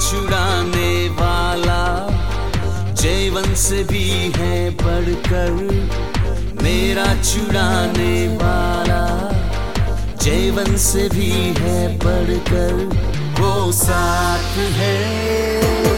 छुड़ाने वाला जीवन से भी है बढ़कर। मेरा छुड़ाने वाला जीवन से भी है बढ़कर। वो साथ है।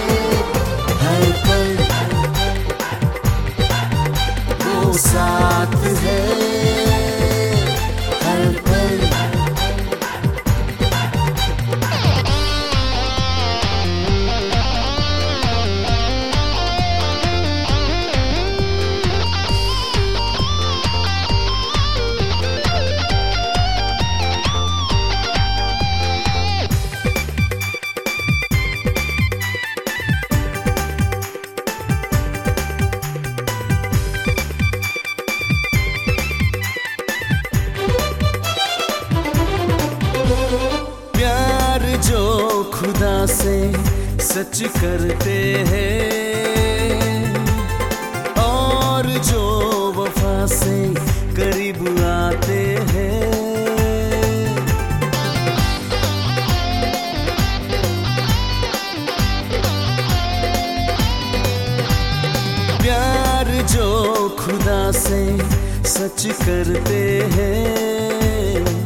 से सच करते हैं। और जो वफा से करीब आते हैं। प्यार जो खुदा से सच करते हैं।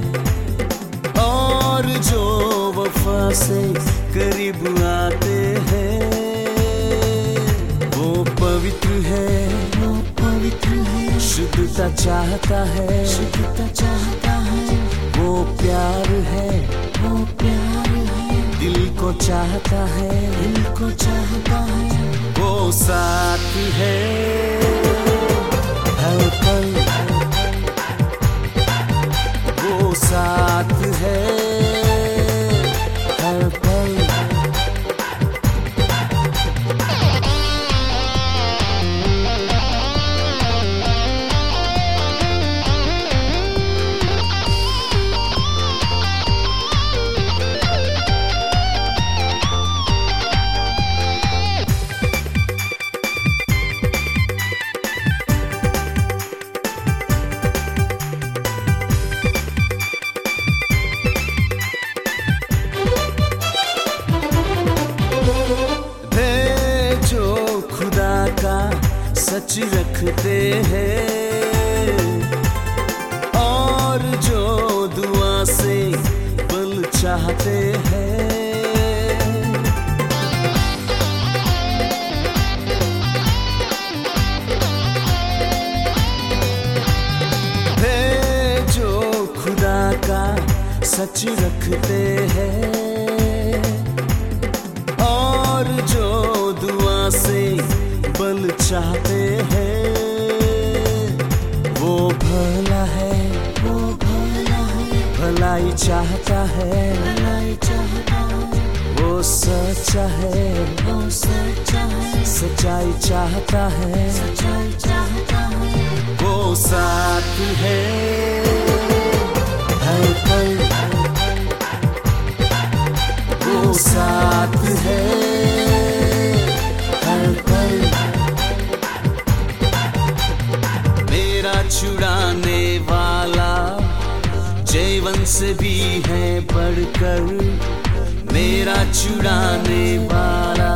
से करीब आते हैं। वो पवित्र है। वो पवित्र है। शुद्धता चाहता है। शुद्धता चाहता है। वो प्यार है। वो प्यार है। दिल को चाहता है। दिल को चाहता है। वो साथ है। सच रखते हैं। और जो दुआ से बल चाहते हैं। का सच रखते हैं। और जो दुआ से चाहते हैं। वो भला है, वो भला है। भलाई चाहता है, भलाई चाहता वो सच्चा है, वो सच्चा है। सच्चाई चाहता है, सच्चाई चाहता है। वो साथ है। जीवन से भी है बढ़कर, मेरा चुड़ाने वाला।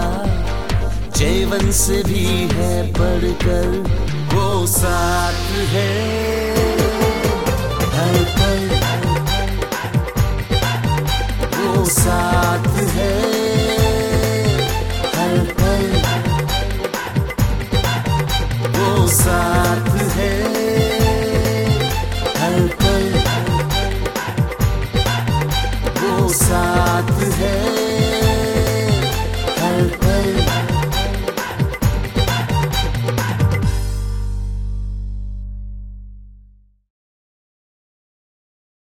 जीवन से भी है बढ़कर, वो साथ है। हर पल वो साथ है।